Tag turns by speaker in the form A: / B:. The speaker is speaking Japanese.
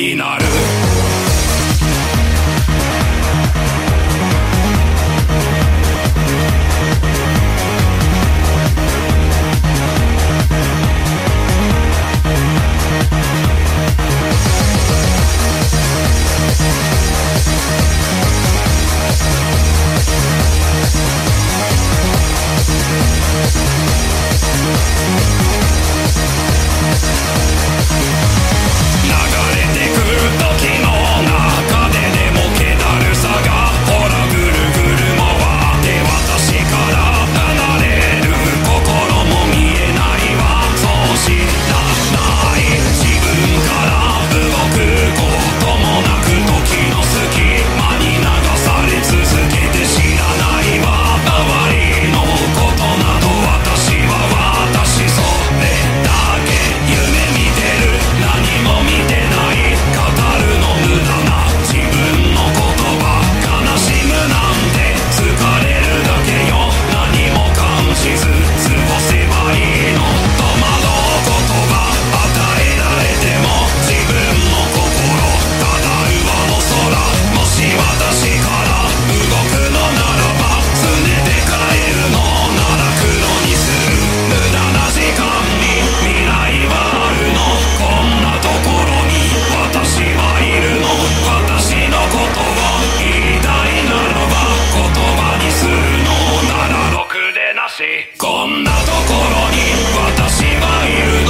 A: Not. night. んなところに私はいるの。